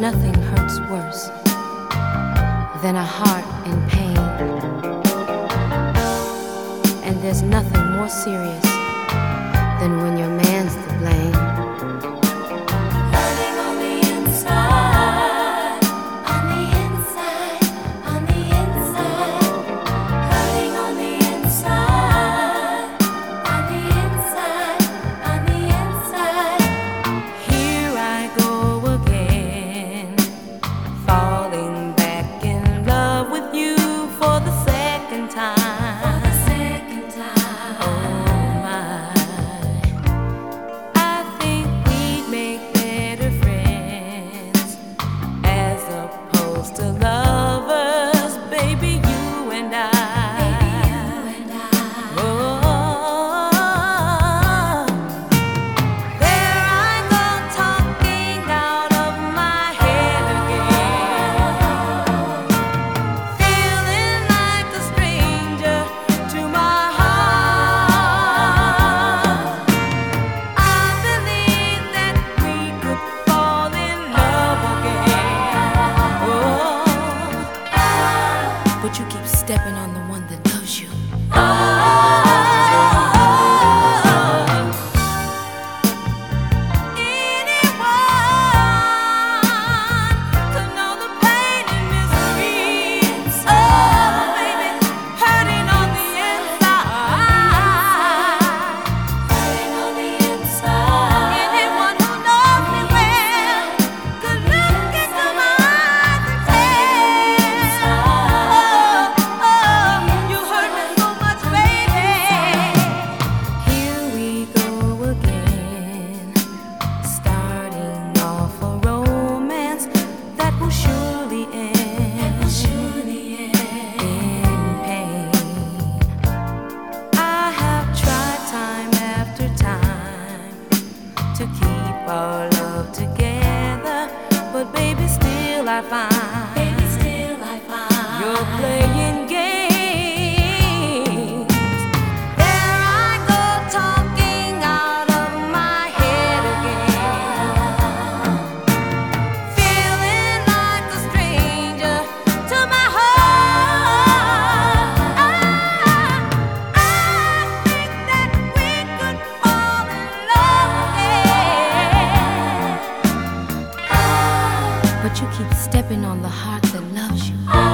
nothing hurts worse than a heart in pain. And there's nothing more serious than when you're. but you keep stepping on the one that loves you. Oh. to keep our love together, but baby, still I find, baby, still I find you're playing. you keep stepping on the heart that loves you.